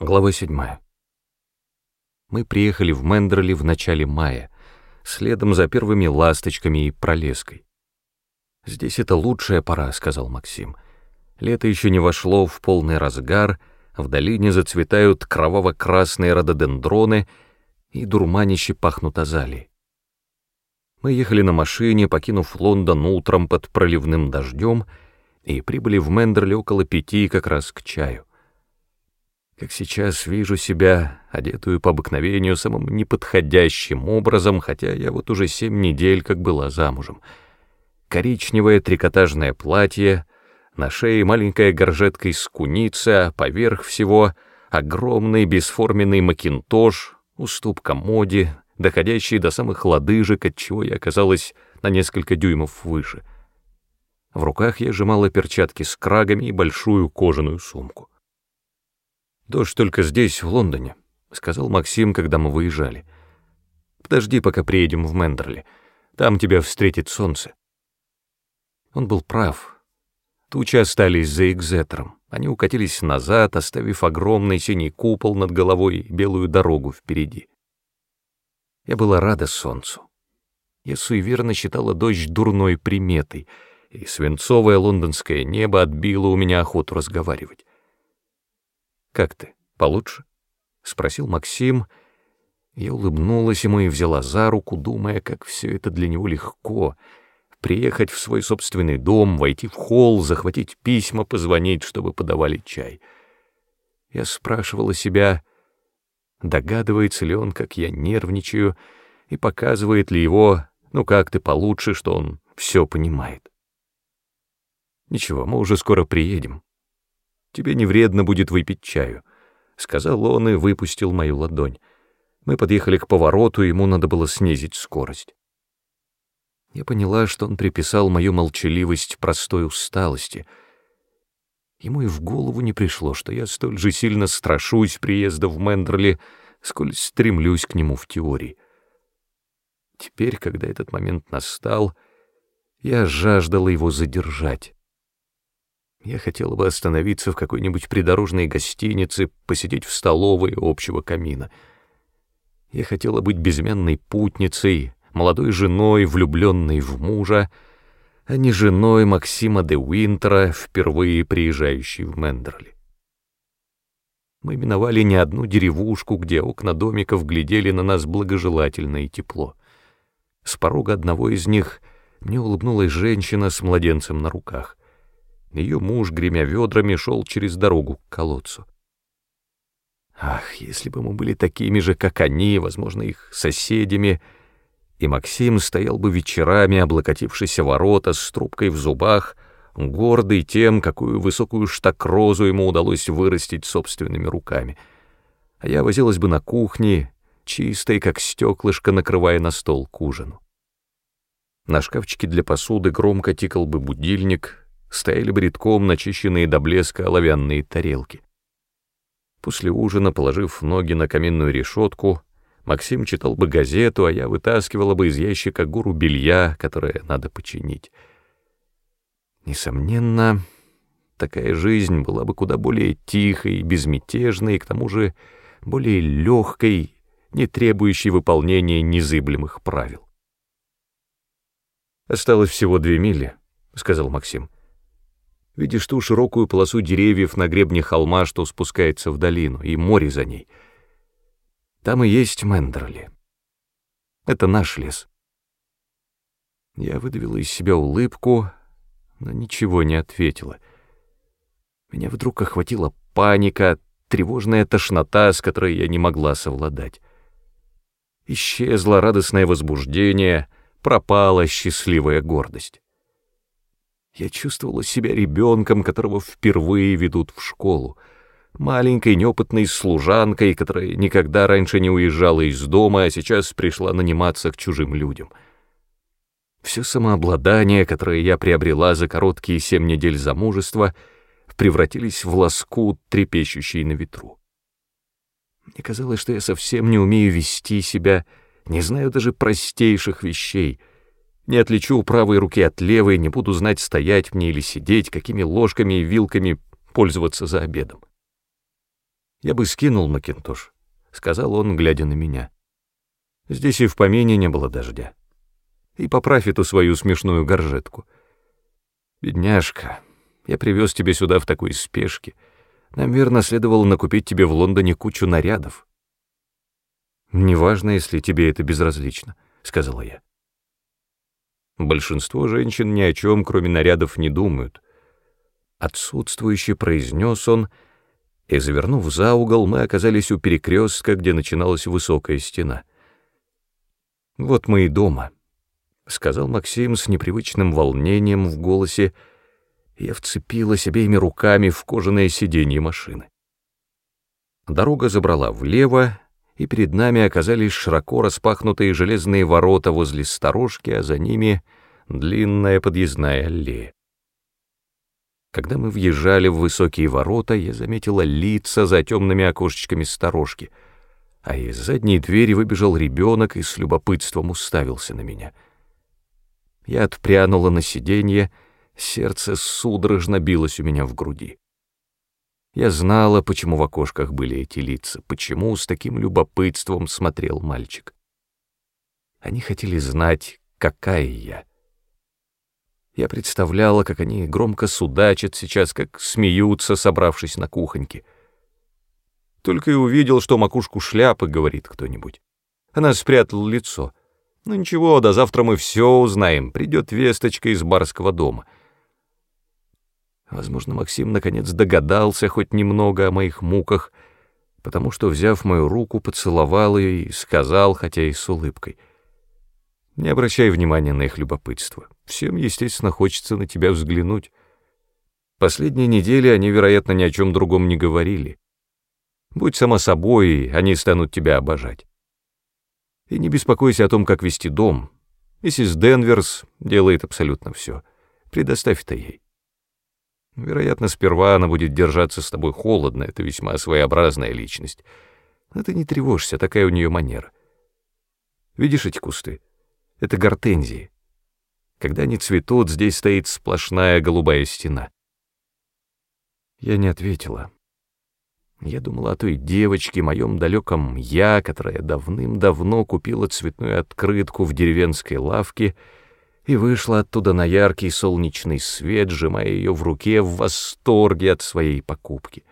Глава 7. Мы приехали в Мендерли в начале мая, следом за первыми ласточками и пролеской. «Здесь это лучшая пора», — сказал Максим. «Лето еще не вошло в полный разгар, в долине зацветают кроваво-красные рододендроны и дурманище пахнут азалии. Мы ехали на машине, покинув Лондон утром под проливным дождем, и прибыли в Мендерли около пяти как раз к чаю как сейчас вижу себя, одетую по обыкновению самым неподходящим образом, хотя я вот уже семь недель как была замужем. Коричневое трикотажное платье, на шее маленькая горжетка из куницы, а поверх всего огромный бесформенный макинтош, уступка моде, доходящий до самых лодыжек, отчего я оказалась на несколько дюймов выше. В руках я сжимала перчатки с крагами и большую кожаную сумку. «Дождь только здесь, в Лондоне», — сказал Максим, когда мы выезжали. «Подожди, пока приедем в Мендерли. Там тебя встретит солнце». Он был прав. Тучи остались за Экзетером. Они укатились назад, оставив огромный синий купол над головой и белую дорогу впереди. Я была рада солнцу. Я суеверно считала дождь дурной приметой, и свинцовое лондонское небо отбило у меня охоту разговаривать. «Как ты? Получше?» — спросил Максим. Я улыбнулась ему и взяла за руку, думая, как все это для него легко. Приехать в свой собственный дом, войти в холл, захватить письма, позвонить, чтобы подавали чай. Я спрашивала себя, догадывается ли он, как я нервничаю, и показывает ли его, ну как ты получше, что он все понимает. Ничего, мы уже скоро приедем. Тебе не вредно будет выпить чаю», — сказал он и выпустил мою ладонь. Мы подъехали к повороту, ему надо было снизить скорость. Я поняла, что он приписал мою молчаливость простой усталости. Ему и в голову не пришло, что я столь же сильно страшусь приезда в Мендерли, сколь стремлюсь к нему в теории. Теперь, когда этот момент настал, я жаждала его задержать. Я хотела бы остановиться в какой-нибудь придорожной гостинице, посидеть в столовой общего камина. Я хотела быть безымянной путницей, молодой женой, влюбленной в мужа, а не женой Максима де Уинтера, впервые приезжающей в Мендерли. Мы миновали не одну деревушку, где окна домиков глядели на нас благожелательно и тепло. С порога одного из них мне улыбнулась женщина с младенцем на руках — ее муж, гремя ведрами, шел через дорогу к колодцу. Ах, если бы мы были такими же, как они, возможно, их соседями, и Максим стоял бы вечерами, облокотившись о ворота с трубкой в зубах, гордый тем, какую высокую штакрозу ему удалось вырастить собственными руками. А я возилась бы на кухне, чистой, как стеклышко, накрывая на стол к ужину. На шкафчике для посуды громко тикал бы будильник, стояли бы редком начищенные до блеска оловянные тарелки. После ужина, положив ноги на каменную решетку, Максим читал бы газету, а я вытаскивала бы из ящика гору белья, которое надо починить. Несомненно, такая жизнь была бы куда более тихой, безмятежной и, к тому же, более легкой, не требующей выполнения незыблемых правил. «Осталось всего две мили», — сказал Максим. Видишь ту широкую полосу деревьев на гребне холма, что спускается в долину, и море за ней. Там и есть Мендерли. Это наш лес. Я выдавила из себя улыбку, но ничего не ответила. Меня вдруг охватила паника, тревожная тошнота, с которой я не могла совладать. Исчезло радостное возбуждение, пропала счастливая гордость. Я чувствовала себя ребенком, которого впервые ведут в школу, маленькой неопытной служанкой, которая никогда раньше не уезжала из дома, а сейчас пришла наниматься к чужим людям. Все самообладание, которое я приобрела за короткие семь недель замужества, превратились в лоскут, трепещущий на ветру. Мне казалось, что я совсем не умею вести себя, не знаю даже простейших вещей — не отличу правой руки от левой, не буду знать, стоять мне или сидеть, какими ложками и вилками пользоваться за обедом. «Я бы скинул Макинтош», — сказал он, глядя на меня. «Здесь и в помине не было дождя. И поправь эту свою смешную горжетку. Бедняжка, я привез тебя сюда в такой спешке. Нам, верно, следовало накупить тебе в Лондоне кучу нарядов». «Неважно, если тебе это безразлично», — сказала я. Большинство женщин ни о чем, кроме нарядов, не думают. Отсутствующе произнес он, и, завернув за угол, мы оказались у перекрестка, где начиналась высокая стена. «Вот мы и дома», — сказал Максим с непривычным волнением в голосе, я вцепилась обеими руками в кожаное сиденье машины. Дорога забрала влево, и перед нами оказались широко распахнутые железные ворота возле сторожки, а за ними длинная подъездная аллея. Когда мы въезжали в высокие ворота, я заметила лица за темными окошечками сторожки, а из задней двери выбежал ребенок и с любопытством уставился на меня. Я отпрянула на сиденье, сердце судорожно билось у меня в груди. Я знала, почему в окошках были эти лица, почему с таким любопытством смотрел мальчик. Они хотели знать, какая я. Я представляла, как они громко судачат сейчас, как смеются, собравшись на кухоньке. Только и увидел, что макушку шляпы, говорит кто-нибудь. Она спрятала лицо. Ну ничего, до завтра мы все узнаем, придет весточка из барского дома — Возможно, Максим наконец догадался хоть немного о моих муках, потому что, взяв мою руку, поцеловал ее и сказал, хотя и с улыбкой, «Не обращай внимания на их любопытство. Всем, естественно, хочется на тебя взглянуть. Последние недели они, вероятно, ни о чем другом не говорили. Будь сама собой, и они станут тебя обожать. И не беспокойся о том, как вести дом. Миссис Денверс делает абсолютно все. Предоставь это ей. Вероятно, сперва она будет держаться с тобой холодно, это весьма своеобразная личность. Но ты не тревожься, такая у нее манера. Видишь эти кусты? Это гортензии. Когда они цветут, здесь стоит сплошная голубая стена. Я не ответила. Я думала о той девочке, моем далеком я, которая давным-давно купила цветную открытку в деревенской лавке — и вышла оттуда на яркий солнечный свет, сжимая ее в руке в восторге от своей покупки.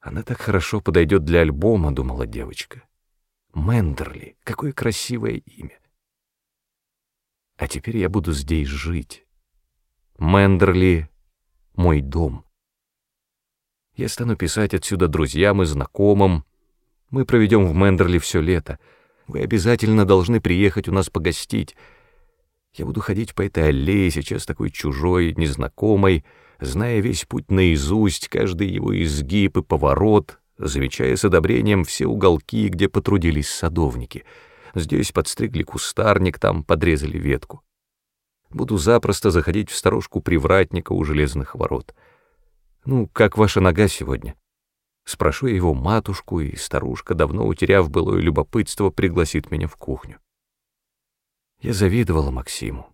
Она так хорошо подойдет для альбома, думала девочка. Мендерли, какое красивое имя. А теперь я буду здесь жить. Мендерли — мой дом. Я стану писать отсюда друзьям и знакомым. Мы проведем в Мендерли все лето. Вы обязательно должны приехать у нас погостить — я буду ходить по этой аллее, сейчас такой чужой, незнакомой, зная весь путь наизусть, каждый его изгиб и поворот, замечая с одобрением все уголки, где потрудились садовники. Здесь подстригли кустарник, там подрезали ветку. Буду запросто заходить в сторожку привратника у железных ворот. «Ну, как ваша нога сегодня?» Спрошу я его матушку, и старушка, давно утеряв былое любопытство, пригласит меня в кухню. Я завидовала Максиму.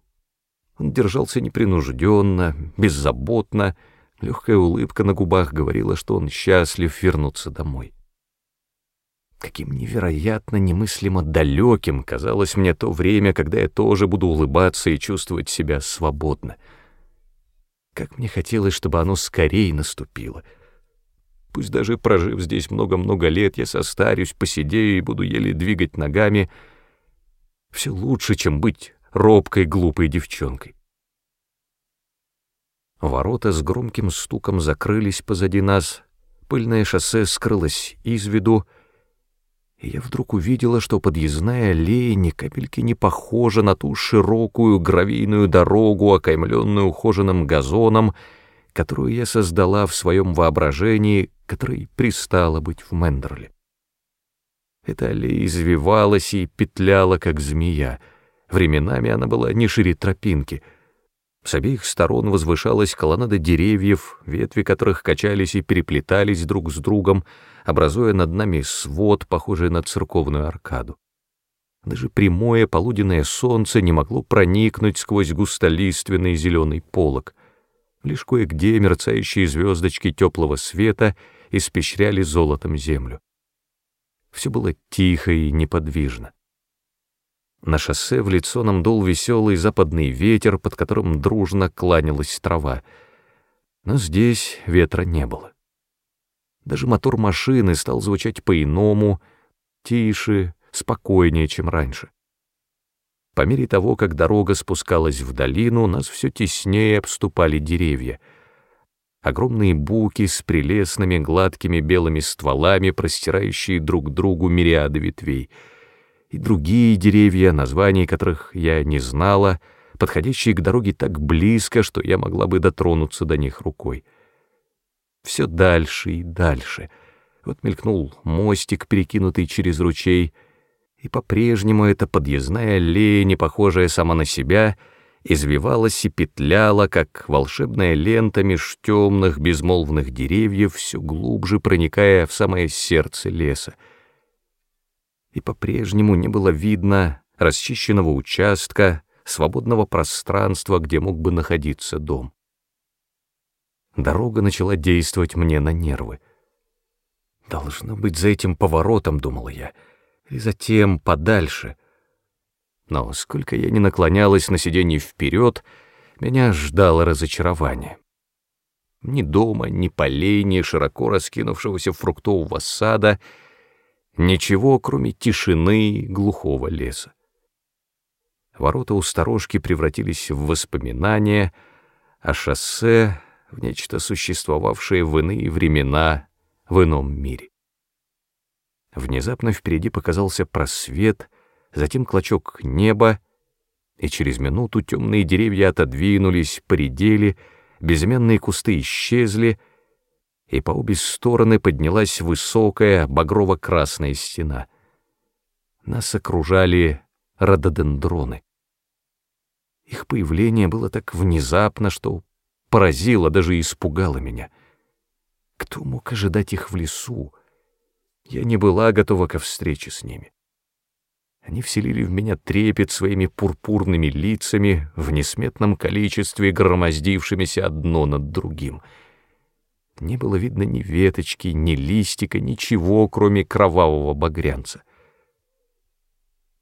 Он держался непринужденно, беззаботно, легкая улыбка на губах говорила, что он счастлив вернуться домой. Каким невероятно немыслимо далеким казалось мне то время, когда я тоже буду улыбаться и чувствовать себя свободно. Как мне хотелось, чтобы оно скорее наступило. Пусть даже прожив здесь много-много лет, я состарюсь, посидею и буду еле двигать ногами — все лучше, чем быть робкой, глупой девчонкой. Ворота с громким стуком закрылись позади нас, пыльное шоссе скрылось из виду, и я вдруг увидела, что подъездная аллея ни капельки не похожа на ту широкую гравийную дорогу, окаймленную ухоженным газоном, которую я создала в своем воображении, которой пристала быть в Мендерле. Эта аллея извивалась и петляла, как змея. Временами она была не шире тропинки. С обеих сторон возвышалась колоннада деревьев, ветви которых качались и переплетались друг с другом, образуя над нами свод, похожий на церковную аркаду. Даже прямое полуденное солнце не могло проникнуть сквозь густолиственный зеленый полог. Лишь кое-где мерцающие звездочки теплого света испещряли золотом землю. Все было тихо и неподвижно. На шоссе в лицо нам дул веселый западный ветер, под которым дружно кланялась трава. Но здесь ветра не было. Даже мотор машины стал звучать по-иному, тише, спокойнее, чем раньше. По мере того, как дорога спускалась в долину, нас все теснее обступали деревья. Огромные буки с прелестными гладкими белыми стволами, простирающие друг к другу мириады ветвей. И другие деревья, названий которых я не знала, подходящие к дороге так близко, что я могла бы дотронуться до них рукой. Все дальше и дальше. Вот мелькнул мостик, перекинутый через ручей — и по-прежнему эта подъездная аллея, не похожая сама на себя, извивалась и петляла, как волшебная лента меж темных безмолвных деревьев, все глубже проникая в самое сердце леса. И по-прежнему не было видно расчищенного участка, свободного пространства, где мог бы находиться дом. Дорога начала действовать мне на нервы. «Должно быть за этим поворотом», — думала я, — и затем подальше. Но сколько я не наклонялась на сиденье вперед, меня ждало разочарование. Ни дома, ни полей, ни широко раскинувшегося фруктового сада, ничего, кроме тишины и глухого леса. Ворота у сторожки превратились в воспоминания, а шоссе — в нечто существовавшее в иные времена в ином мире. Внезапно впереди показался просвет, затем клочок неба, и через минуту темные деревья отодвинулись, поредели, безымянные кусты исчезли, и по обе стороны поднялась высокая багрово-красная стена. Нас окружали рододендроны. Их появление было так внезапно, что поразило, даже испугало меня. Кто мог ожидать их в лесу? Я не была готова ко встрече с ними. Они вселили в меня трепет своими пурпурными лицами в несметном количестве, громоздившимися одно над другим. Не было видно ни веточки, ни листика, ничего, кроме кровавого багрянца.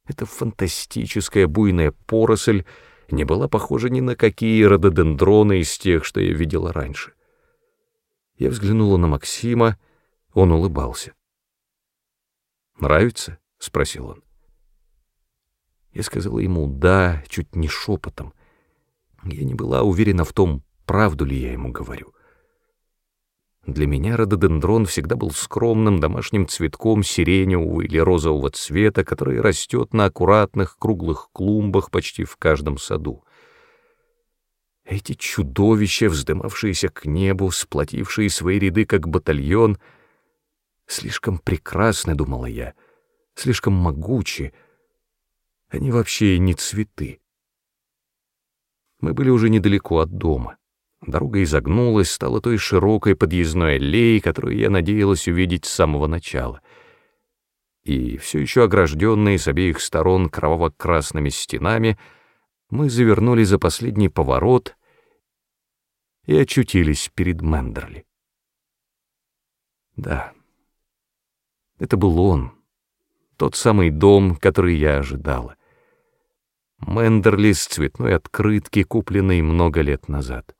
Эта фантастическая буйная поросль не была похожа ни на какие рододендроны из тех, что я видела раньше. Я взглянула на Максима, он улыбался. «Нравится?» — спросил он. Я сказала ему «да», чуть не шепотом. Я не была уверена в том, правду ли я ему говорю. Для меня рододендрон всегда был скромным домашним цветком сиреневого или розового цвета, который растет на аккуратных круглых клумбах почти в каждом саду. Эти чудовища, вздымавшиеся к небу, сплотившие свои ряды как батальон — Слишком прекрасны, думала я, слишком могучи. Они вообще не цветы. Мы были уже недалеко от дома. Дорога изогнулась, стала той широкой подъездной аллеей, которую я надеялась увидеть с самого начала. И все еще огражденные с обеих сторон кроваво-красными стенами, мы завернули за последний поворот и очутились перед Мендерли. Да, это был он, тот самый дом, который я ожидала. Мендерли с цветной открытки, купленной много лет назад.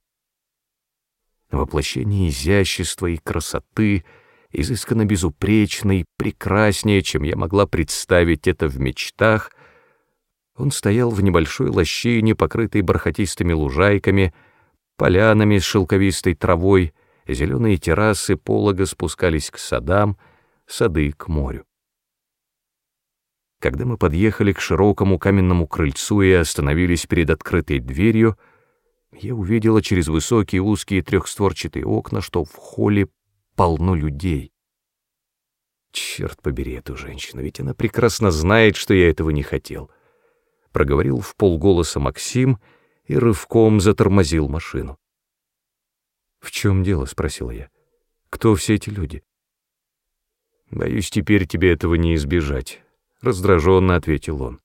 Воплощение изящества и красоты, изысканно безупречный, прекраснее, чем я могла представить это в мечтах, он стоял в небольшой лощине, покрытой бархатистыми лужайками, полянами с шелковистой травой, зеленые террасы полога спускались к садам — сады к морю. Когда мы подъехали к широкому каменному крыльцу и остановились перед открытой дверью, я увидела через высокие узкие трехстворчатые окна, что в холле полно людей. Черт побери эту женщину, ведь она прекрасно знает, что я этого не хотел. Проговорил в полголоса Максим и рывком затормозил машину. «В чем дело?» — спросил я. «Кто все эти люди?» «Боюсь, теперь тебе этого не избежать», — раздраженно ответил он.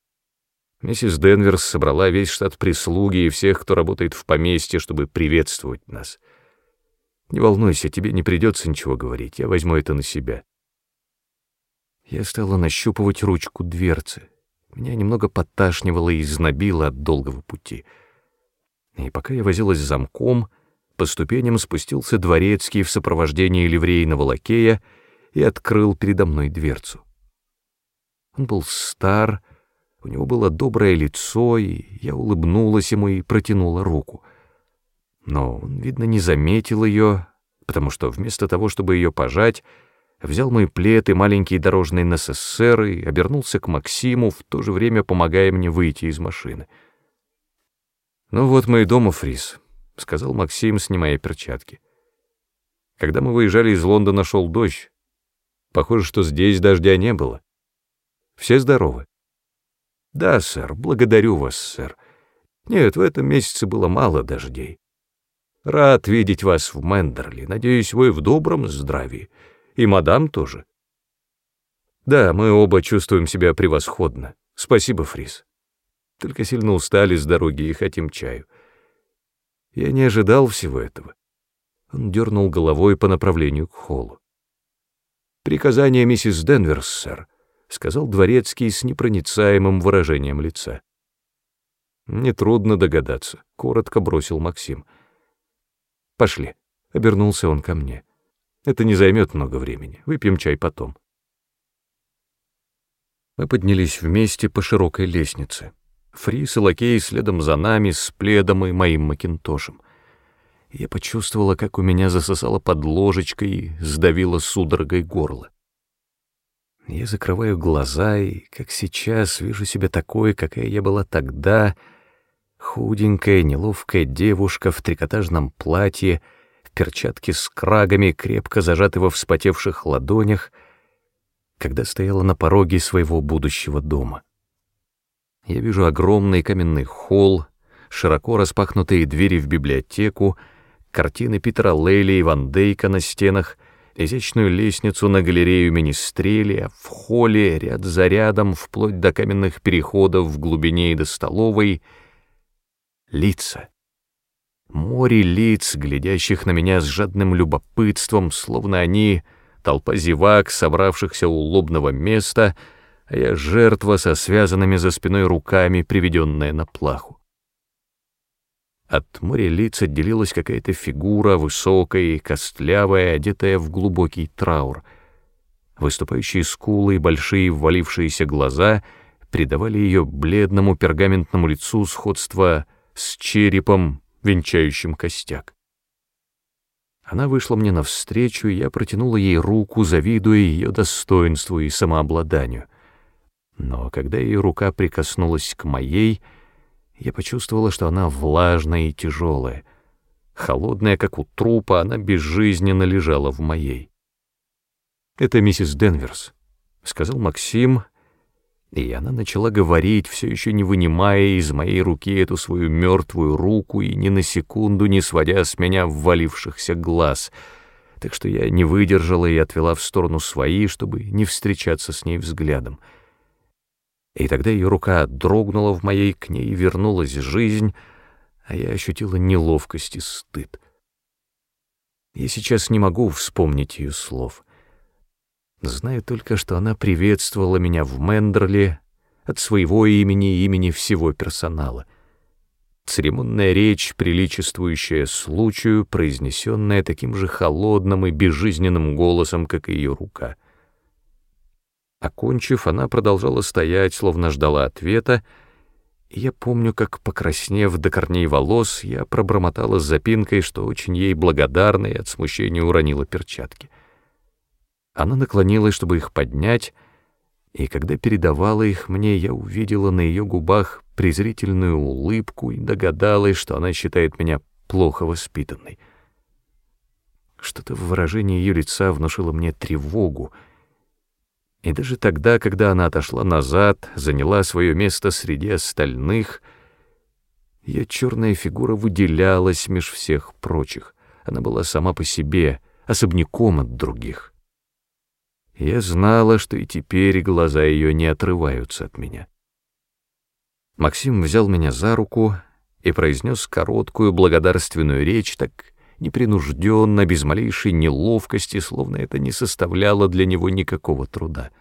Миссис Денверс собрала весь штат прислуги и всех, кто работает в поместье, чтобы приветствовать нас. Не волнуйся, тебе не придется ничего говорить, я возьму это на себя. Я стала нащупывать ручку дверцы. Меня немного подташнивало и знобило от долгого пути. И пока я возилась с замком, по ступеням спустился дворецкий в сопровождении ливрейного лакея и открыл передо мной дверцу. Он был стар, у него было доброе лицо, и я улыбнулась ему и протянула руку. Но он, видно, не заметил ее, потому что вместо того, чтобы ее пожать, взял мой плед и маленький дорожный НССР и обернулся к Максиму, в то же время помогая мне выйти из машины. «Ну вот мы и дома, Фрис», — сказал Максим, снимая перчатки. «Когда мы выезжали из Лондона, шел дождь. Похоже, что здесь дождя не было. Все здоровы?» «Да, сэр, благодарю вас, сэр. Нет, в этом месяце было мало дождей. Рад видеть вас в Мендерли. Надеюсь, вы в добром здравии. И мадам тоже. Да, мы оба чувствуем себя превосходно. Спасибо, Фрис. Только сильно устали с дороги и хотим чаю. Я не ожидал всего этого. Он дернул головой по направлению к холлу. «Приказание миссис Денверс, сэр», — сказал дворецкий с непроницаемым выражением лица. «Нетрудно догадаться», — коротко бросил Максим. «Пошли», — обернулся он ко мне. Это не займет много времени. Выпьем чай потом. Мы поднялись вместе по широкой лестнице. Фрис и лакей следом за нами с пледом и моим макинтошем. Я почувствовала, как у меня засосало под ложечкой и сдавило судорогой горло. Я закрываю глаза и, как сейчас, вижу себя такой, какая я была тогда, худенькая, неловкая девушка в трикотажном платье — перчатки с крагами, крепко зажаты во вспотевших ладонях, когда стояла на пороге своего будущего дома. Я вижу огромный каменный холл, широко распахнутые двери в библиотеку, картины Питера Лейли и Ван Дейка на стенах, изящную лестницу на галерею Министрели, а в холле ряд за рядом, вплоть до каменных переходов в глубине и до столовой, лица Море лиц, глядящих на меня с жадным любопытством, словно они — толпа зевак, собравшихся у лобного места, а я жертва со связанными за спиной руками, приведенная на плаху. От моря лиц отделилась какая-то фигура, высокая и костлявая, одетая в глубокий траур. Выступающие скулы и большие ввалившиеся глаза придавали ее бледному пергаментному лицу сходство с черепом, венчающим костяк. Она вышла мне навстречу, и я протянула ей руку, завидуя ее достоинству и самообладанию. Но когда ее рука прикоснулась к моей, я почувствовала, что она влажная и тяжелая. Холодная, как у трупа, она безжизненно лежала в моей. «Это миссис Денверс», — сказал Максим, и она начала говорить, все еще не вынимая из моей руки эту свою мертвую руку и ни на секунду не сводя с меня ввалившихся глаз, так что я не выдержала и отвела в сторону свои, чтобы не встречаться с ней взглядом. И тогда ее рука дрогнула в моей, к ней вернулась жизнь, а я ощутила неловкость и стыд. Я сейчас не могу вспомнить ее слов. Знаю только, что она приветствовала меня в Мендерле от своего имени и имени всего персонала. Церемонная речь, приличествующая случаю, произнесенная таким же холодным и безжизненным голосом, как и ее рука. Окончив, она продолжала стоять, словно ждала ответа, я помню, как, покраснев до корней волос, я пробормотала с запинкой, что очень ей благодарна и от смущения уронила перчатки. Она наклонилась, чтобы их поднять, и когда передавала их мне, я увидела на ее губах презрительную улыбку и догадалась, что она считает меня плохо воспитанной. Что-то в выражении ее лица внушило мне тревогу, и даже тогда, когда она отошла назад, заняла свое место среди остальных, ее черная фигура выделялась меж всех прочих. Она была сама по себе, особняком от других. Я знала, что и теперь глаза ее не отрываются от меня. Максим взял меня за руку и произнес короткую благодарственную речь, так непринужденно, без малейшей неловкости, словно это не составляло для него никакого труда.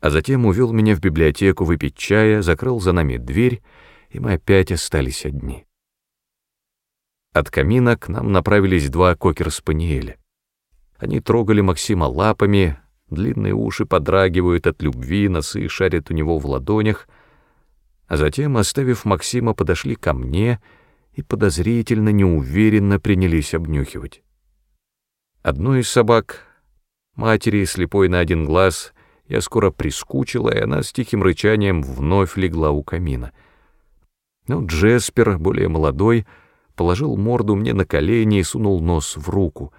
А затем увел меня в библиотеку выпить чая, закрыл за нами дверь, и мы опять остались одни. От камина к нам направились два кокер-спаниеля. Они трогали Максима лапами, длинные уши подрагивают от любви, носы шарят у него в ладонях, а затем, оставив Максима, подошли ко мне и подозрительно, неуверенно принялись обнюхивать. Одной из собак, матери, слепой на один глаз, я скоро прискучила, и она с тихим рычанием вновь легла у камина. Но Джеспер, более молодой, — положил морду мне на колени и сунул нос в руку,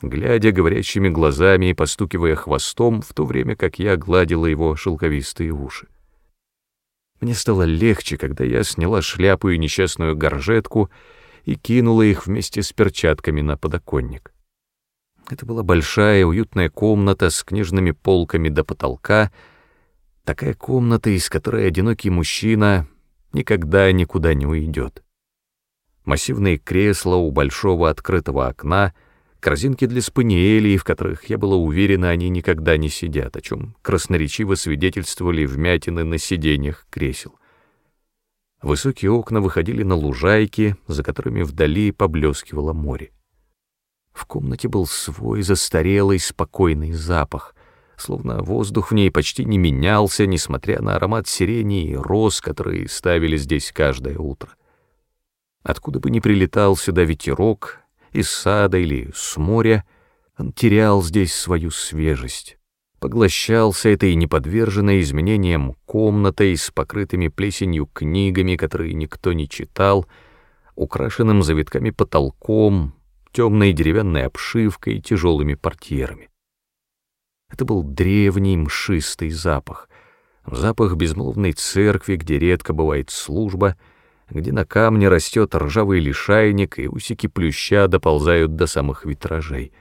глядя говорящими глазами и постукивая хвостом, в то время как я гладила его шелковистые уши. Мне стало легче, когда я сняла шляпу и несчастную горжетку и кинула их вместе с перчатками на подоконник. Это была большая уютная комната с книжными полками до потолка, такая комната, из которой одинокий мужчина никогда никуда не уйдет массивные кресла у большого открытого окна, корзинки для спаниелей, в которых, я была уверена, они никогда не сидят, о чем красноречиво свидетельствовали вмятины на сиденьях кресел. Высокие окна выходили на лужайки, за которыми вдали поблескивало море. В комнате был свой застарелый спокойный запах, словно воздух в ней почти не менялся, несмотря на аромат сирени и роз, которые ставили здесь каждое утро. Откуда бы ни прилетал сюда ветерок, из сада или с моря, он терял здесь свою свежесть, поглощался этой неподверженной изменениям комнатой с покрытыми плесенью книгами, которые никто не читал, украшенным завитками потолком, темной деревянной обшивкой и тяжелыми портьерами. Это был древний мшистый запах, запах безмолвной церкви, где редко бывает служба — где на камне растет ржавый лишайник, и усики плюща доползают до самых витражей.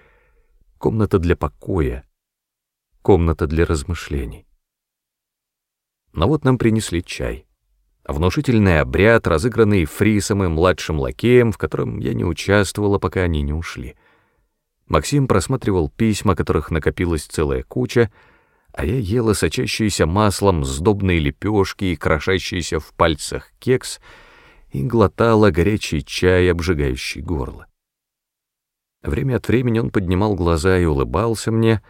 Комната для покоя, комната для размышлений. Но вот нам принесли чай. Внушительный обряд, разыгранный Фрисом и младшим лакеем, в котором я не участвовала, пока они не ушли. Максим просматривал письма, которых накопилась целая куча, а я ела сочащиеся маслом сдобные лепешки и крошащиеся в пальцах кекс — и глотала горячий чай, обжигающий горло. Время от времени он поднимал глаза и улыбался мне,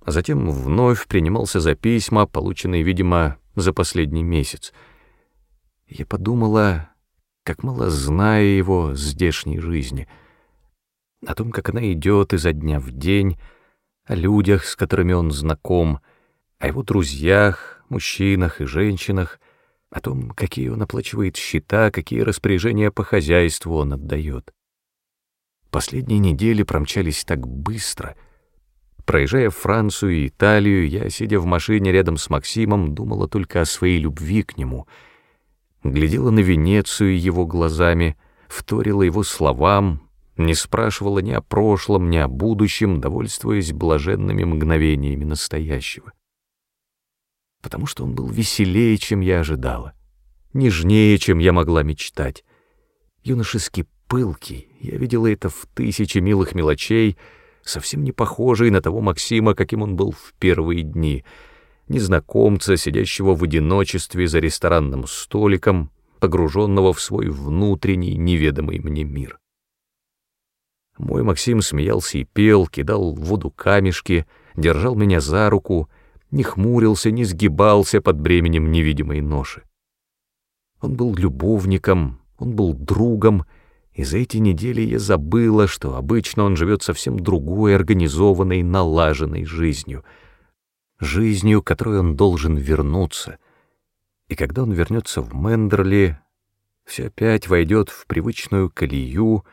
а затем вновь принимался за письма, полученные, видимо, за последний месяц. Я подумала, как мало зная его здешней жизни, о том, как она идет изо дня в день, о людях, с которыми он знаком, о его друзьях, мужчинах и женщинах — о том, какие он оплачивает счета, какие распоряжения по хозяйству он отдает. Последние недели промчались так быстро. Проезжая Францию и Италию, я, сидя в машине рядом с Максимом, думала только о своей любви к нему, глядела на Венецию его глазами, вторила его словам, не спрашивала ни о прошлом, ни о будущем, довольствуясь блаженными мгновениями настоящего потому что он был веселее, чем я ожидала, нежнее, чем я могла мечтать. Юношески пылкий, я видела это в тысяче милых мелочей, совсем не похожий на того Максима, каким он был в первые дни, незнакомца, сидящего в одиночестве за ресторанным столиком, погруженного в свой внутренний, неведомый мне мир. Мой Максим смеялся и пел, кидал в воду камешки, держал меня за руку — не хмурился, не сгибался под бременем невидимой ноши. Он был любовником, он был другом, и за эти недели я забыла, что обычно он живет совсем другой, организованной, налаженной жизнью. Жизнью, которой он должен вернуться. И когда он вернется в Мендерли, все опять войдет в привычную колею,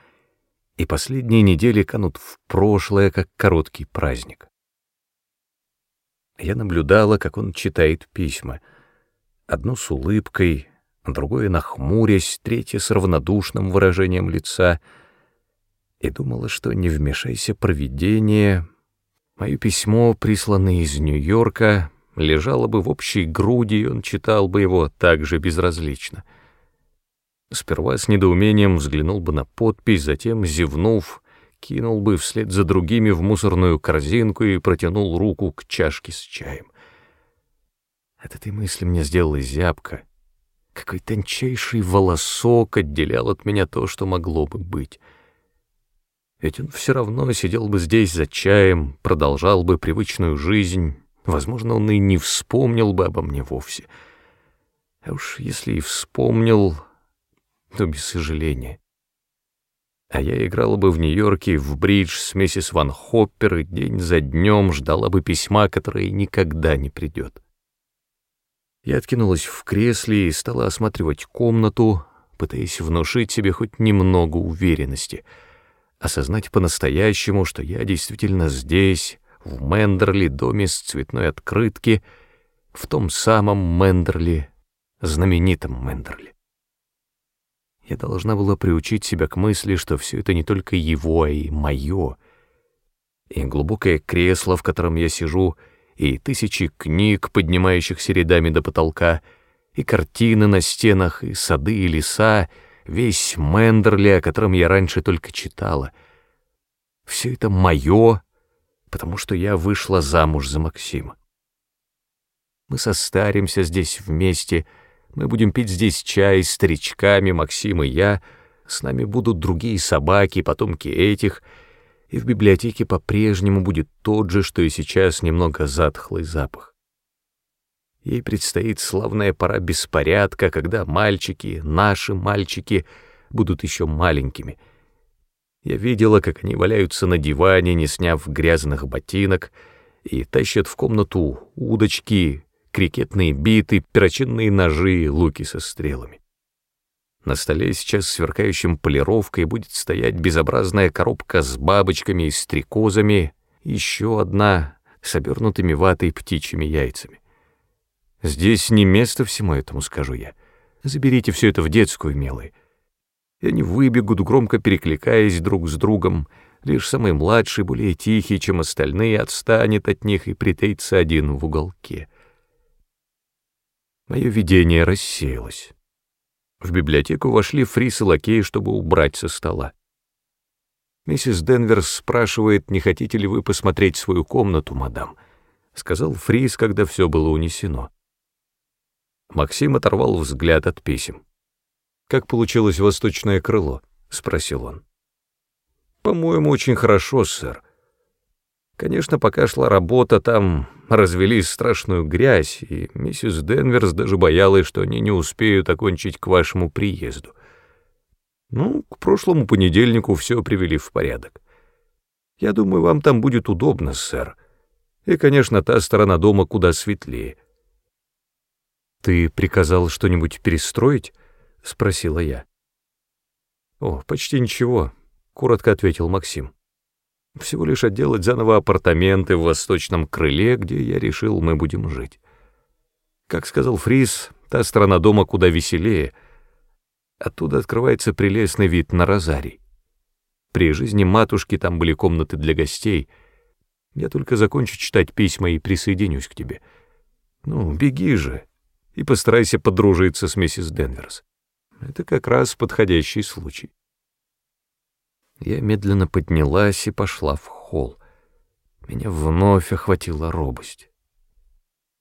и последние недели канут в прошлое, как короткий праздник. Я наблюдала, как он читает письма. Одно с улыбкой, другое нахмурясь, третье с равнодушным выражением лица. И думала, что не вмешайся провидение. Мое письмо, присланное из Нью-Йорка, лежало бы в общей груди, и он читал бы его так же безразлично. Сперва с недоумением взглянул бы на подпись, затем, зевнув, кинул бы вслед за другими в мусорную корзинку и протянул руку к чашке с чаем. От этой мысли мне сделалась зябко. Какой тончайший волосок отделял от меня то, что могло бы быть. Ведь он все равно сидел бы здесь за чаем, продолжал бы привычную жизнь. Возможно, он и не вспомнил бы обо мне вовсе. А уж если и вспомнил, то без сожаления. А я играла бы в Нью-Йорке в бридж с миссис Ван Хоппер и день за днем ждала бы письма, которое никогда не придет. Я откинулась в кресле и стала осматривать комнату, пытаясь внушить себе хоть немного уверенности, осознать по-настоящему, что я действительно здесь, в Мендерли, доме с цветной открытки, в том самом Мендерли, знаменитом Мендерли. Я должна была приучить себя к мысли, что все это не только его, а и мое. И глубокое кресло, в котором я сижу, и тысячи книг, поднимающихся рядами до потолка, и картины на стенах, и сады, и леса, весь Мендерли, о котором я раньше только читала. Все это мое, потому что я вышла замуж за Максима. Мы состаримся здесь вместе — мы будем пить здесь чай с старичками, Максим и я, с нами будут другие собаки, потомки этих, и в библиотеке по-прежнему будет тот же, что и сейчас, немного затхлый запах. Ей предстоит славная пора беспорядка, когда мальчики, наши мальчики, будут еще маленькими. Я видела, как они валяются на диване, не сняв грязных ботинок, и тащат в комнату удочки, крикетные биты, перочинные ножи, луки со стрелами. На столе сейчас сверкающим полировкой будет стоять безобразная коробка с бабочками и стрекозами, еще одна с обернутыми ватой птичьими яйцами. Здесь не место всему этому, скажу я. Заберите все это в детскую, милые. И они выбегут, громко перекликаясь друг с другом, лишь самый младший, более тихий, чем остальные, отстанет от них и притаится один в уголке. Мое видение рассеялось. В библиотеку вошли Фрис и Лакей, чтобы убрать со стола. «Миссис Денверс спрашивает, не хотите ли вы посмотреть свою комнату, мадам?» — сказал Фрис, когда все было унесено. Максим оторвал взгляд от писем. «Как получилось восточное крыло?» — спросил он. «По-моему, очень хорошо, сэр. Конечно, пока шла работа, там развели страшную грязь, и миссис Денверс даже боялась, что они не успеют окончить к вашему приезду. Ну, к прошлому понедельнику все привели в порядок. Я думаю, вам там будет удобно, сэр. И, конечно, та сторона дома куда светлее. «Ты приказал что-нибудь перестроить?» — спросила я. «О, почти ничего», — коротко ответил Максим. Всего лишь отделать заново апартаменты в восточном крыле, где я решил, мы будем жить. Как сказал Фрис, та сторона дома куда веселее. Оттуда открывается прелестный вид на розарий. При жизни матушки там были комнаты для гостей. Я только закончу читать письма и присоединюсь к тебе. Ну, беги же и постарайся подружиться с миссис Денверс. Это как раз подходящий случай. Я медленно поднялась и пошла в холл. Меня вновь охватила робость.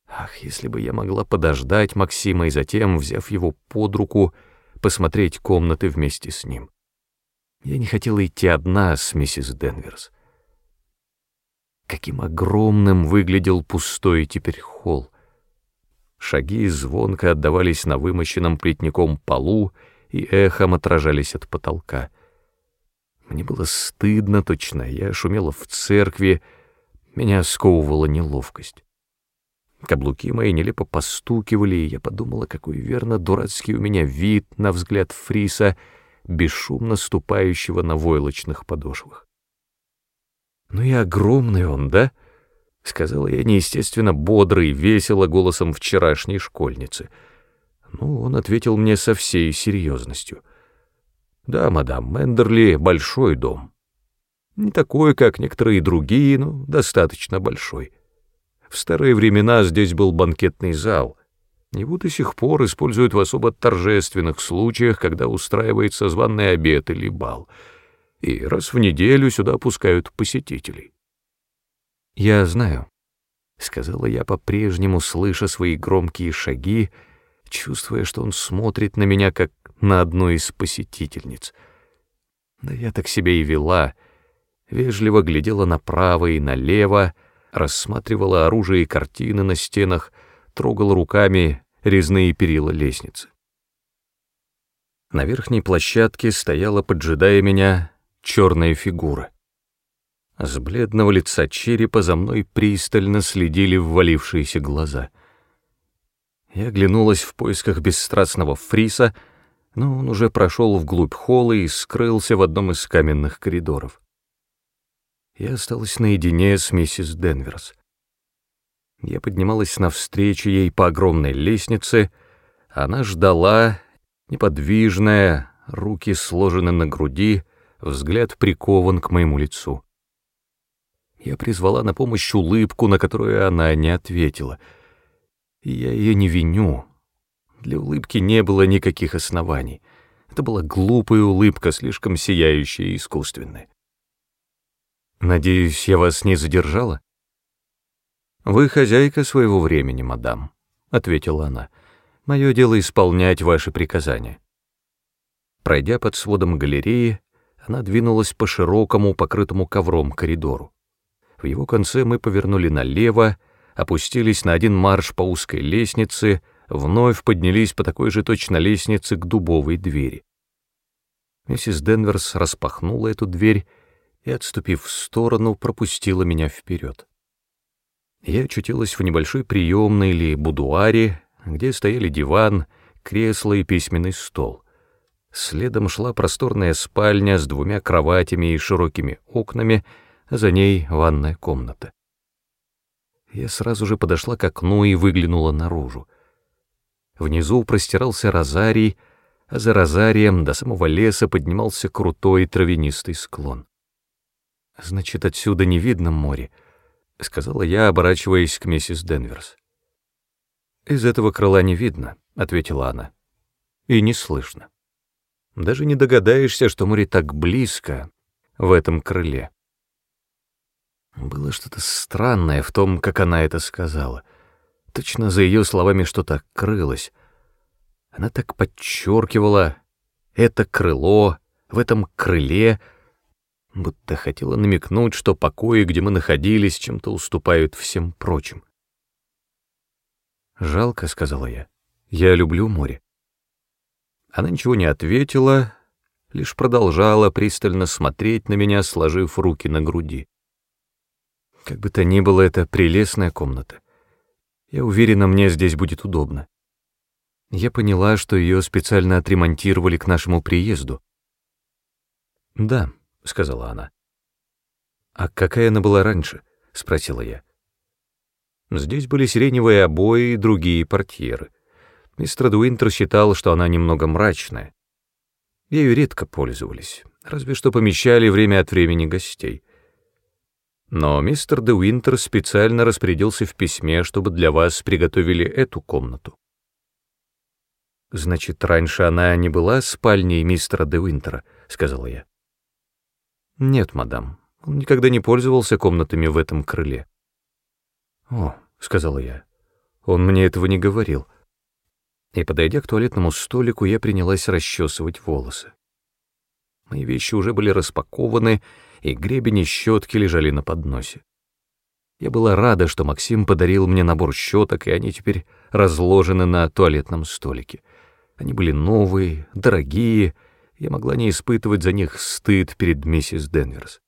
Ах, если бы я могла подождать Максима и затем, взяв его под руку, посмотреть комнаты вместе с ним. Я не хотела идти одна с миссис Денверс. Каким огромным выглядел пустой теперь холл. Шаги звонко отдавались на вымощенном плетником полу и эхом отражались от потолка. Мне было стыдно точно, я шумела в церкви, меня сковывала неловкость. Каблуки мои нелепо постукивали, и я подумала, какой верно дурацкий у меня вид на взгляд Фриса, бесшумно ступающего на войлочных подошвах. «Ну и огромный он, да?» — сказала я неестественно бодро и весело голосом вчерашней школьницы. Ну, он ответил мне со всей серьезностью — да, мадам, Мендерли — большой дом. Не такой, как некоторые другие, но достаточно большой. В старые времена здесь был банкетный зал. Его до сих пор используют в особо торжественных случаях, когда устраивается званный обед или бал, и раз в неделю сюда пускают посетителей. «Я знаю», — сказала я по-прежнему, слыша свои громкие шаги, чувствуя, что он смотрит на меня, как на одну из посетительниц. Да я так себя и вела, вежливо глядела направо и налево, рассматривала оружие и картины на стенах, трогала руками резные перила лестницы. На верхней площадке стояла, поджидая меня, черная фигура. С бледного лица черепа за мной пристально следили ввалившиеся глаза. Я оглянулась в поисках бесстрастного фриса, но он уже прошел вглубь холла и скрылся в одном из каменных коридоров. Я осталась наедине с миссис Денверс. Я поднималась навстречу ей по огромной лестнице, она ждала, неподвижная, руки сложены на груди, взгляд прикован к моему лицу. Я призвала на помощь улыбку, на которую она не ответила. Я ее не виню. Для улыбки не было никаких оснований. Это была глупая улыбка, слишком сияющая и искусственная. «Надеюсь, я вас не задержала?» «Вы хозяйка своего времени, мадам», — ответила она. «Мое дело исполнять ваши приказания». Пройдя под сводом галереи, она двинулась по широкому, покрытому ковром коридору. В его конце мы повернули налево, опустились на один марш по узкой лестнице, вновь поднялись по такой же точно лестнице к дубовой двери. Миссис Денверс распахнула эту дверь и, отступив в сторону, пропустила меня вперед. Я очутилась в небольшой приемной или будуаре, где стояли диван, кресло и письменный стол. Следом шла просторная спальня с двумя кроватями и широкими окнами — за ней ванная комната. Я сразу же подошла к окну и выглянула наружу. Внизу простирался розарий, а за розарием до самого леса поднимался крутой травянистый склон. «Значит, отсюда не видно море», — сказала я, оборачиваясь к миссис Денверс. «Из этого крыла не видно», — ответила она. «И не слышно. Даже не догадаешься, что море так близко в этом крыле». Было что-то странное в том, как она это сказала. Точно за ее словами что-то крылось. Она так подчеркивала это крыло, в этом крыле, будто хотела намекнуть, что покои, где мы находились, чем-то уступают всем прочим. «Жалко», — сказала я, — «я люблю море». Она ничего не ответила, лишь продолжала пристально смотреть на меня, сложив руки на груди. Как бы то ни было, это прелестная комната. Я уверена, мне здесь будет удобно. Я поняла, что ее специально отремонтировали к нашему приезду. «Да», — сказала она. «А какая она была раньше?» — спросила я. Здесь были сиреневые обои и другие портьеры. Мистер Дуинтер считал, что она немного мрачная. Ею редко пользовались, разве что помещали время от времени гостей. Но мистер де Уинтер специально распорядился в письме, чтобы для вас приготовили эту комнату. Значит, раньше она не была спальней мистера де Уинтера, сказала я. Нет, мадам, он никогда не пользовался комнатами в этом крыле. О, сказала я, он мне этого не говорил. И, подойдя к туалетному столику, я принялась расчесывать волосы. Мои вещи уже были распакованы, и гребень и щетки лежали на подносе. Я была рада, что Максим подарил мне набор щеток, и они теперь разложены на туалетном столике. Они были новые, дорогие, я могла не испытывать за них стыд перед миссис Денверс.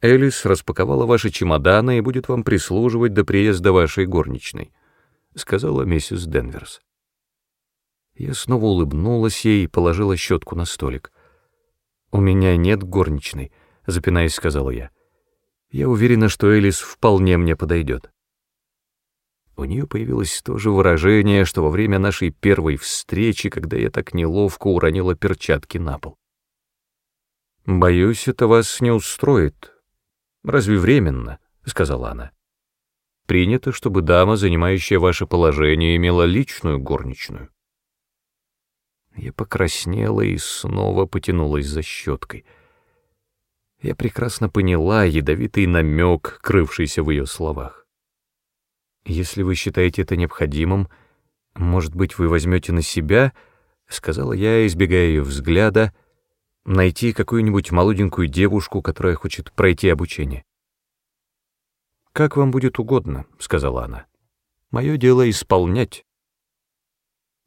«Элис распаковала ваши чемоданы и будет вам прислуживать до приезда вашей горничной», — сказала миссис Денверс. Я снова улыбнулась ей и положила щетку на столик. «У меня нет горничной», — запинаясь, сказала я. «Я уверена, что Элис вполне мне подойдет». У нее появилось то же выражение, что во время нашей первой встречи, когда я так неловко уронила перчатки на пол. «Боюсь, это вас не устроит. Разве временно?» — сказала она. принято, чтобы дама, занимающая ваше положение, имела личную горничную. Я покраснела и снова потянулась за щеткой. Я прекрасно поняла ядовитый намек, крывшийся в ее словах. «Если вы считаете это необходимым, может быть, вы возьмете на себя, — сказала я, избегая ее взгляда, — найти какую-нибудь молоденькую девушку, которая хочет пройти обучение». «Как вам будет угодно», — сказала она. «Мое дело исполнять».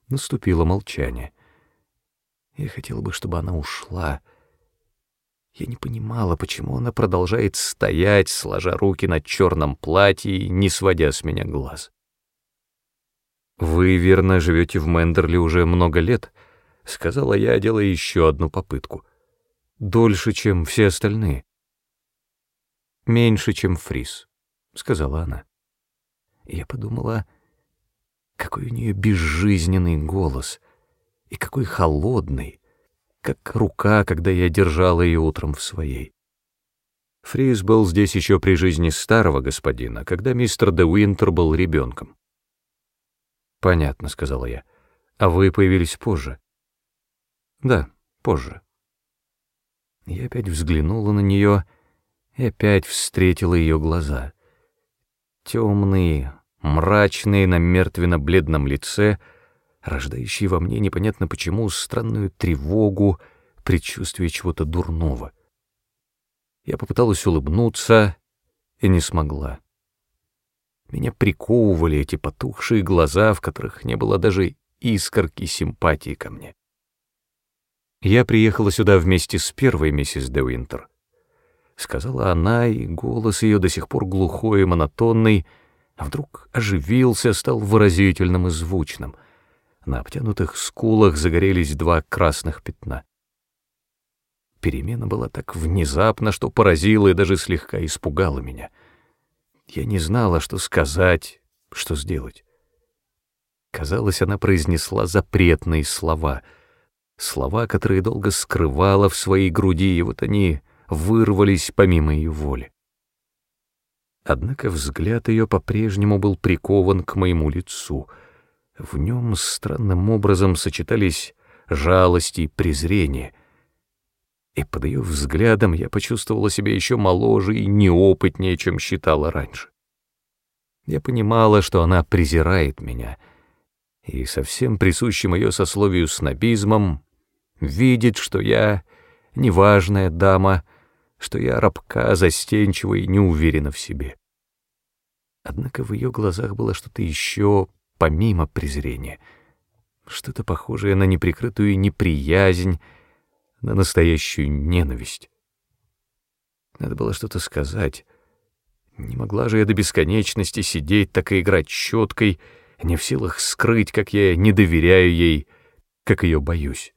Наступило молчание. Я хотела бы, чтобы она ушла. Я не понимала, почему она продолжает стоять, сложа руки на черном платье, не сводя с меня глаз. «Вы, верно, живете в Мендерли уже много лет», — сказала я, делая еще одну попытку. «Дольше, чем все остальные». «Меньше, чем Фрис», — сказала она. Я подумала, какой у нее безжизненный голос — и какой холодный, как рука, когда я держала ее утром в своей. Фриз был здесь еще при жизни старого господина, когда мистер де Уинтер был ребенком. «Понятно», — сказала я. «А вы появились позже?» «Да, позже». Я опять взглянула на нее и опять встретила ее глаза. Темные, мрачные на мертвенно-бледном лице — рождающий во мне непонятно почему странную тревогу, предчувствие чего-то дурного. Я попыталась улыбнуться и не смогла. Меня приковывали эти потухшие глаза, в которых не было даже искорки симпатии ко мне. Я приехала сюда вместе с первой миссис де Уинтер. Сказала она, и голос ее до сих пор глухой и монотонный, а вдруг оживился, стал выразительным и звучным — на обтянутых скулах загорелись два красных пятна. Перемена была так внезапна, что поразила и даже слегка испугала меня. Я не знала, что сказать, что сделать. Казалось, она произнесла запретные слова, слова, которые долго скрывала в своей груди, и вот они вырвались помимо ее воли. Однако взгляд ее по-прежнему был прикован к моему лицу — в нем странным образом сочетались жалость и презрение. И под ее взглядом я почувствовала себя еще моложе и неопытнее, чем считала раньше. Я понимала, что она презирает меня, и совсем присущим ее сословию снобизмом видит, что я неважная дама, что я рабка, застенчива и не уверена в себе. Однако в ее глазах было что-то еще помимо презрения. Что-то похожее на неприкрытую неприязнь, на настоящую ненависть. Надо было что-то сказать. Не могла же я до бесконечности сидеть, так и играть щеткой, не в силах скрыть, как я не доверяю ей, как ее боюсь.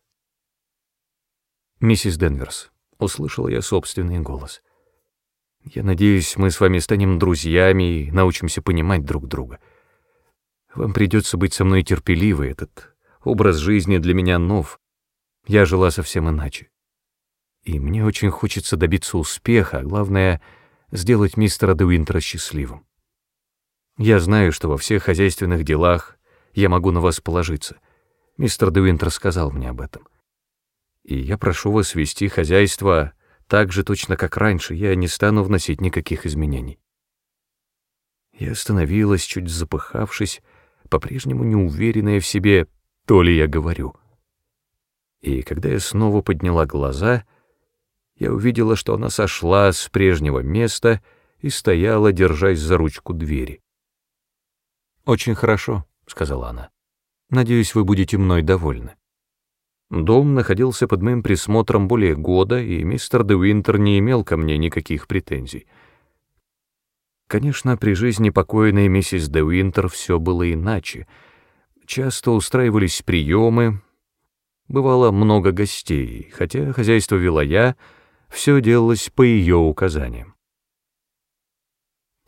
«Миссис Денверс», — услышал я собственный голос. «Я надеюсь, мы с вами станем друзьями и научимся понимать друг друга». Вам придется быть со мной терпеливой, этот образ жизни для меня нов. Я жила совсем иначе. И мне очень хочется добиться успеха, а главное — сделать мистера Дуинтера счастливым. Я знаю, что во всех хозяйственных делах я могу на вас положиться. Мистер Дуинтер сказал мне об этом. И я прошу вас вести хозяйство так же точно, как раньше, я не стану вносить никаких изменений. Я остановилась, чуть запыхавшись, по-прежнему неуверенная в себе, то ли я говорю. И когда я снова подняла глаза, я увидела, что она сошла с прежнего места и стояла, держась за ручку двери. «Очень хорошо», — сказала она. «Надеюсь, вы будете мной довольны». Дом находился под моим присмотром более года, и мистер де Уинтер не имел ко мне никаких претензий — Конечно, при жизни покойной миссис де Уинтер все было иначе. Часто устраивались приемы, бывало много гостей, хотя хозяйство вела я, все делалось по ее указаниям.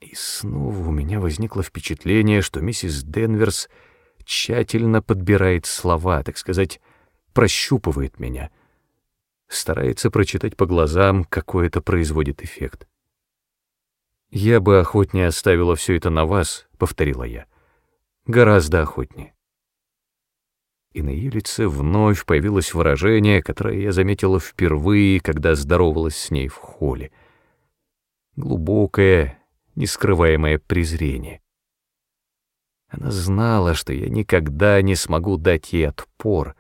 И снова у меня возникло впечатление, что миссис Денверс тщательно подбирает слова, так сказать, прощупывает меня, старается прочитать по глазам, какой это производит эффект. «Я бы охотнее оставила все это на вас», — повторила я. «Гораздо охотнее». И на ее лице вновь появилось выражение, которое я заметила впервые, когда здоровалась с ней в холле. Глубокое, нескрываемое презрение. Она знала, что я никогда не смогу дать ей отпор.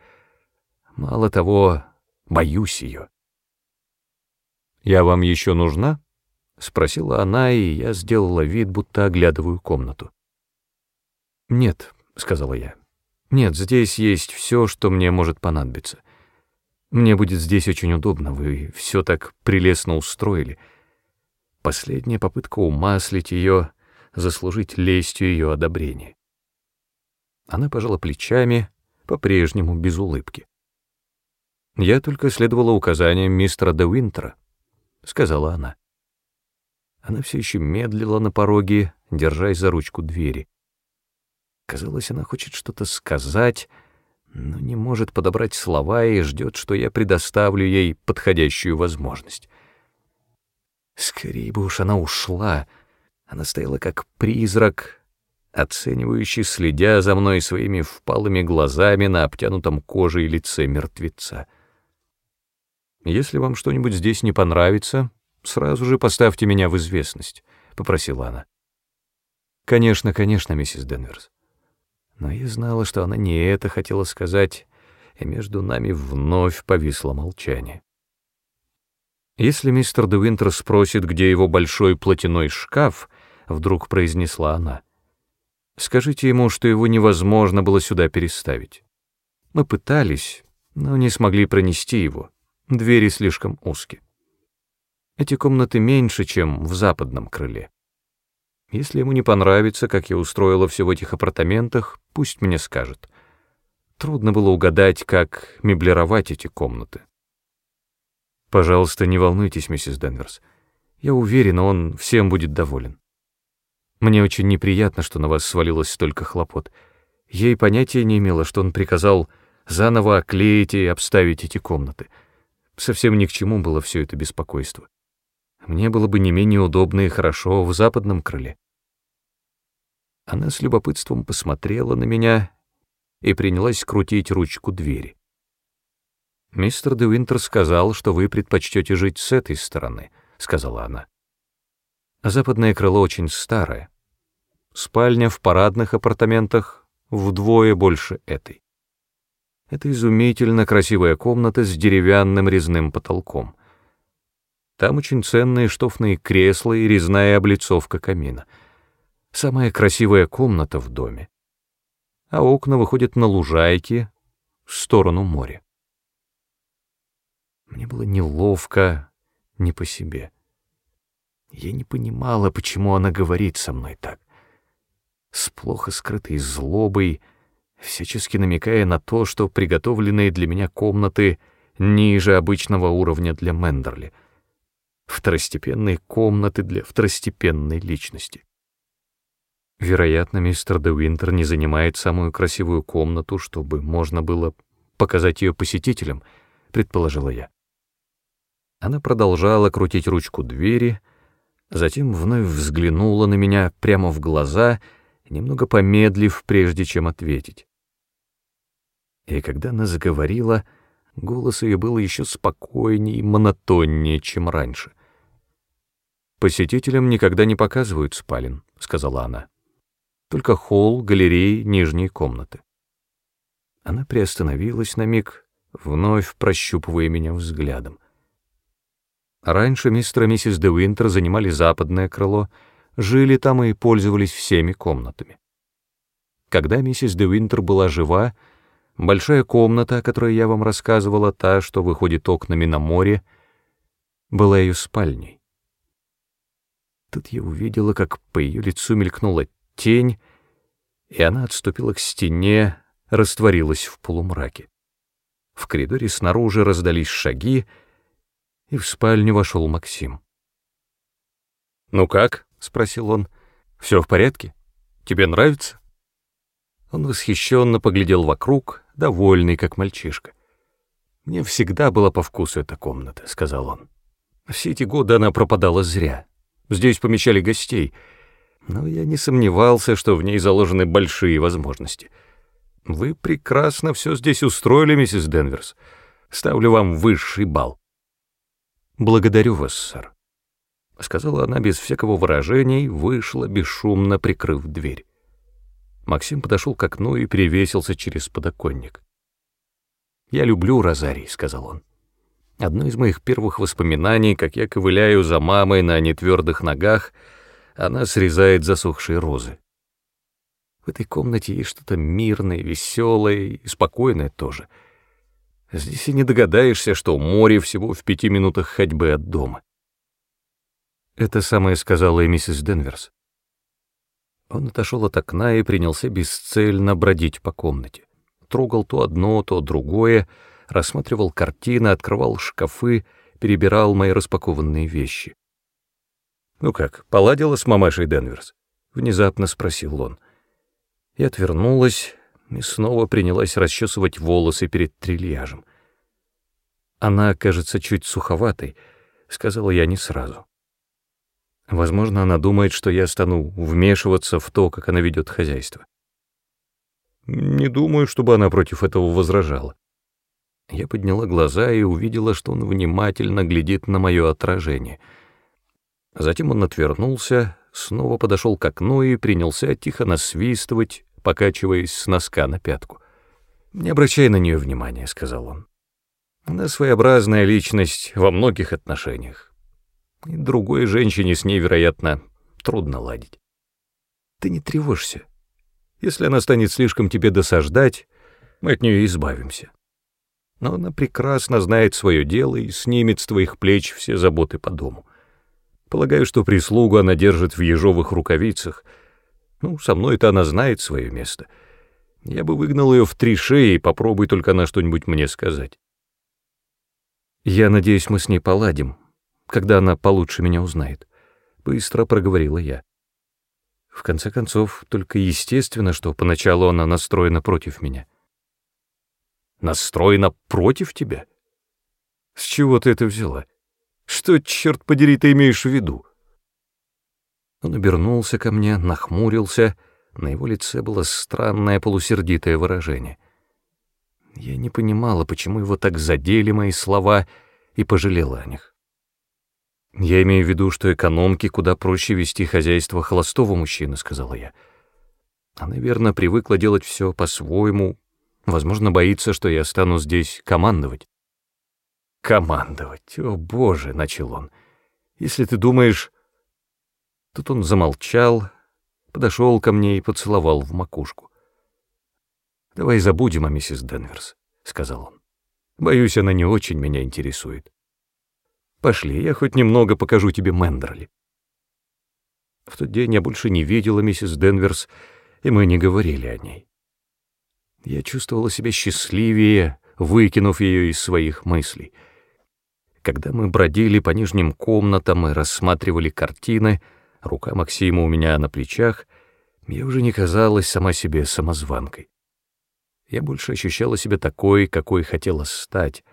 Мало того, боюсь ее. «Я вам еще нужна?» — спросила она, и я сделала вид, будто оглядываю комнату. «Нет», — сказала я. «Нет, здесь есть все, что мне может понадобиться. Мне будет здесь очень удобно, вы все так прелестно устроили. Последняя попытка умаслить ее, заслужить лестью ее одобрения». Она пожала плечами, по-прежнему без улыбки. «Я только следовала указаниям мистера де Уинтера», — сказала она. Она все еще медлила на пороге, держась за ручку двери. Казалось, она хочет что-то сказать, но не может подобрать слова и ждет, что я предоставлю ей подходящую возможность. Скорее бы уж она ушла. Она стояла как призрак, оценивающий, следя за мной своими впалыми глазами на обтянутом кожей лице мертвеца. «Если вам что-нибудь здесь не понравится, сразу же поставьте меня в известность», — попросила она. «Конечно, конечно, миссис Денверс». Но я знала, что она не это хотела сказать, и между нами вновь повисло молчание. «Если мистер Де спросит, где его большой платяной шкаф», — вдруг произнесла она, — Скажите ему, что его невозможно было сюда переставить. Мы пытались, но не смогли пронести его. Двери слишком узкие. Эти комнаты меньше, чем в западном крыле. Если ему не понравится, как я устроила все в этих апартаментах, пусть мне скажет. Трудно было угадать, как меблировать эти комнаты. Пожалуйста, не волнуйтесь, миссис Денверс. Я уверена, он всем будет доволен. Мне очень неприятно, что на вас свалилось столько хлопот. Я и понятия не имела, что он приказал заново оклеить и обставить эти комнаты. Совсем ни к чему было все это беспокойство. Мне было бы не менее удобно и хорошо в западном крыле. Она с любопытством посмотрела на меня и принялась крутить ручку двери. «Мистер де Винтер сказал, что вы предпочтете жить с этой стороны», — сказала она. «Западное крыло очень старое. Спальня в парадных апартаментах вдвое больше этой. Это изумительно красивая комната с деревянным резным потолком. Там очень ценные штофные кресла и резная облицовка камина. Самая красивая комната в доме. А окна выходят на лужайки в сторону моря. Мне было неловко, не по себе. Я не понимала, почему она говорит со мной так с плохо скрытой злобой, всячески намекая на то, что приготовленные для меня комнаты ниже обычного уровня для Мендерли. Второстепенные комнаты для второстепенной личности. Вероятно, мистер де Уинтер не занимает самую красивую комнату, чтобы можно было показать ее посетителям, предположила я. Она продолжала крутить ручку двери, затем вновь взглянула на меня прямо в глаза — немного помедлив, прежде чем ответить. И когда она заговорила, голос ее был еще спокойнее и монотоннее, чем раньше. «Посетителям никогда не показывают спален», — сказала она. «Только холл, галереи, нижние комнаты». Она приостановилась на миг, вновь прощупывая меня взглядом. Раньше мистер и миссис де Уинтер занимали западное крыло — жили там и пользовались всеми комнатами. Когда миссис де Винтер была жива, большая комната, о которой я вам рассказывала, та, что выходит окнами на море, была ее спальней. Тут я увидела, как по ее лицу мелькнула тень, и она отступила к стене, растворилась в полумраке. В коридоре снаружи раздались шаги, и в спальню вошел Максим. «Ну как?» — спросил он. «Все в порядке? Тебе нравится?» Он восхищенно поглядел вокруг, довольный, как мальчишка. «Мне всегда была по вкусу эта комната», — сказал он. «Все эти годы она пропадала зря. Здесь помещали гостей, но я не сомневался, что в ней заложены большие возможности. Вы прекрасно все здесь устроили, миссис Денверс. Ставлю вам высший балл. Благодарю вас, сэр. — сказала она без всякого выражения и вышла, бесшумно прикрыв дверь. Максим подошел к окну и перевесился через подоконник. «Я люблю розарий», — сказал он. Одно из моих первых воспоминаний, как я ковыляю за мамой на нетвердых ногах, она срезает засохшие розы. В этой комнате есть что-то мирное, веселое и спокойное тоже. Здесь и не догадаешься, что море всего в пяти минутах ходьбы от дома. Это самое сказала и миссис Денверс. Он отошел от окна и принялся бесцельно бродить по комнате. Трогал то одно, то другое, рассматривал картины, открывал шкафы, перебирал мои распакованные вещи. «Ну как, поладила с мамашей Денверс?» — внезапно спросил он. И отвернулась, и снова принялась расчесывать волосы перед трильяжем. «Она кажется чуть суховатой», — сказала я не сразу. Возможно, она думает, что я стану вмешиваться в то, как она ведет хозяйство. Не думаю, чтобы она против этого возражала. Я подняла глаза и увидела, что он внимательно глядит на мое отражение. Затем он отвернулся, снова подошел к окну и принялся тихо насвистывать, покачиваясь с носка на пятку. «Не обращай на нее внимания», — сказал он. «Она своеобразная личность во многих отношениях. И другой женщине с ней, вероятно, трудно ладить. Ты не тревожься. Если она станет слишком тебе досаждать, мы от нее избавимся. Но она прекрасно знает свое дело и снимет с твоих плеч все заботы по дому. Полагаю, что прислугу она держит в ежовых рукавицах. Ну, со мной-то она знает свое место. Я бы выгнал ее в три шеи, попробуй только она что-нибудь мне сказать. Я надеюсь, мы с ней поладим, когда она получше меня узнает», — быстро проговорила я. В конце концов, только естественно, что поначалу она настроена против меня. «Настроена против тебя? С чего ты это взяла? Что, черт подери, ты имеешь в виду?» Он обернулся ко мне, нахмурился, на его лице было странное полусердитое выражение. Я не понимала, почему его так задели мои слова, и пожалела о них. «Я имею в виду, что экономке куда проще вести хозяйство холостого мужчины», — сказала я. Она, верно, привыкла делать все по-своему, возможно, боится, что я стану здесь командовать. «Командовать, о боже!» — начал он. «Если ты думаешь...» Тут он замолчал, подошел ко мне и поцеловал в макушку. «Давай забудем о миссис Денверс», — сказал он. «Боюсь, она не очень меня интересует». Пошли, я хоть немного покажу тебе Мендерли. В тот день я больше не видела миссис Денверс, и мы не говорили о ней. Я чувствовала себя счастливее, выкинув ее из своих мыслей. Когда мы бродили по нижним комнатам и рассматривали картины, рука Максима у меня на плечах, я уже не казалась сама себе самозванкой. Я больше ощущала себя такой, какой хотела стать,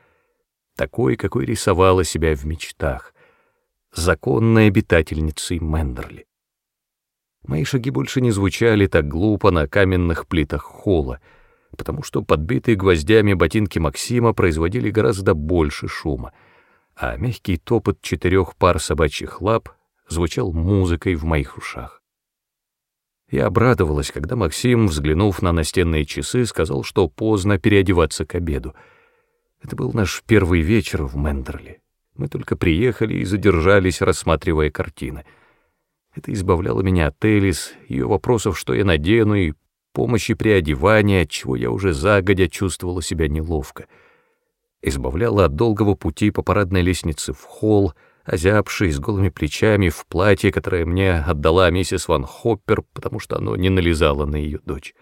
такой, какой рисовала себя в мечтах, законной обитательницей Мендерли. Мои шаги больше не звучали так глупо на каменных плитах холла, потому что подбитые гвоздями ботинки Максима производили гораздо больше шума, а мягкий топот четырех пар собачьих лап звучал музыкой в моих ушах. Я обрадовалась, когда Максим, взглянув на настенные часы, сказал, что поздно переодеваться к обеду — это был наш первый вечер в Мендерли. Мы только приехали и задержались, рассматривая картины. Это избавляло меня от Элис, ее вопросов, что я надену, и помощи от чего я уже загодя чувствовала себя неловко. Избавляло от долгого пути по парадной лестнице в холл, озябший, с голыми плечами, в платье, которое мне отдала миссис Ван Хоппер, потому что оно не налезало на ее дочь.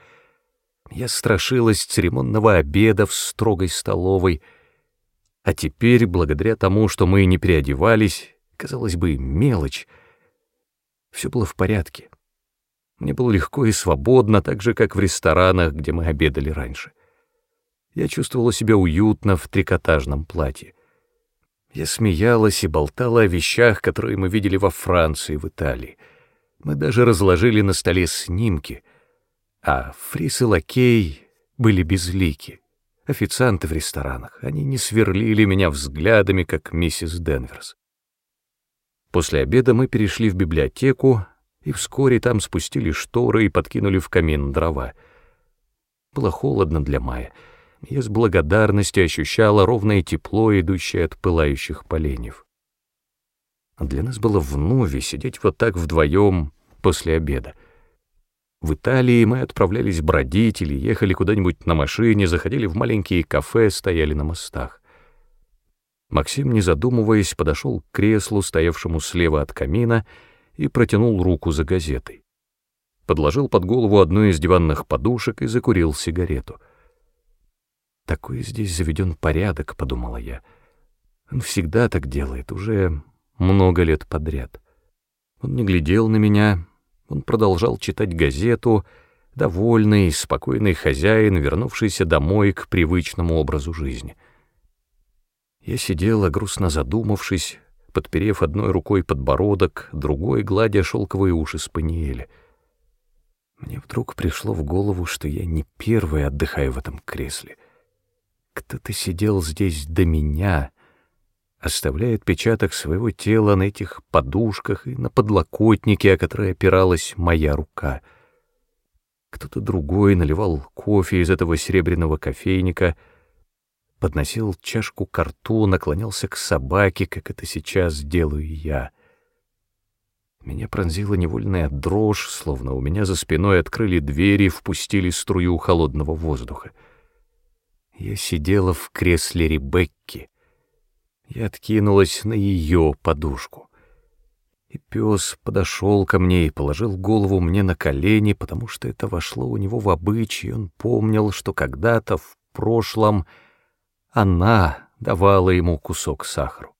Я страшилась церемонного обеда в строгой столовой, а теперь, благодаря тому, что мы не переодевались, казалось бы, мелочь, все было в порядке. Мне было легко и свободно, так же, как в ресторанах, где мы обедали раньше. Я чувствовала себя уютно в трикотажном платье. Я смеялась и болтала о вещах, которые мы видели во Франции, в Италии. Мы даже разложили на столе снимки, а Фрис и Лакей были безлики. Официанты в ресторанах, они не сверлили меня взглядами, как миссис Денверс. После обеда мы перешли в библиотеку, и вскоре там спустили шторы и подкинули в камин дрова. Было холодно для мая. Я с благодарностью ощущала ровное тепло, идущее от пылающих поленьев. Для нас было вновь сидеть вот так вдвоем после обеда. В Италии мы отправлялись бродить или ехали куда-нибудь на машине, заходили в маленькие кафе, стояли на мостах. Максим, не задумываясь, подошел к креслу, стоявшему слева от камина, и протянул руку за газетой. Подложил под голову одну из диванных подушек и закурил сигарету. «Такой здесь заведен порядок», — подумала я. «Он всегда так делает, уже много лет подряд». Он не глядел на меня, он продолжал читать газету, довольный, спокойный хозяин, вернувшийся домой к привычному образу жизни — я сидела, грустно задумавшись, подперев одной рукой подбородок, другой гладя шелковые уши спаниеля. Мне вдруг пришло в голову, что я не первый отдыхаю в этом кресле. Кто-то сидел здесь до меня, оставляя отпечаток своего тела на этих подушках и на подлокотнике, о который опиралась моя рука. Кто-то другой наливал кофе из этого серебряного кофейника — подносил чашку к рту, наклонялся к собаке, как это сейчас делаю я. Меня пронзила невольная дрожь, словно у меня за спиной открыли двери и впустили струю холодного воздуха. Я сидела в кресле Ребекки. Я откинулась на ее подушку. И пес подошел ко мне и положил голову мне на колени, потому что это вошло у него в обычай, он помнил, что когда-то в прошлом она давала ему кусок сахара.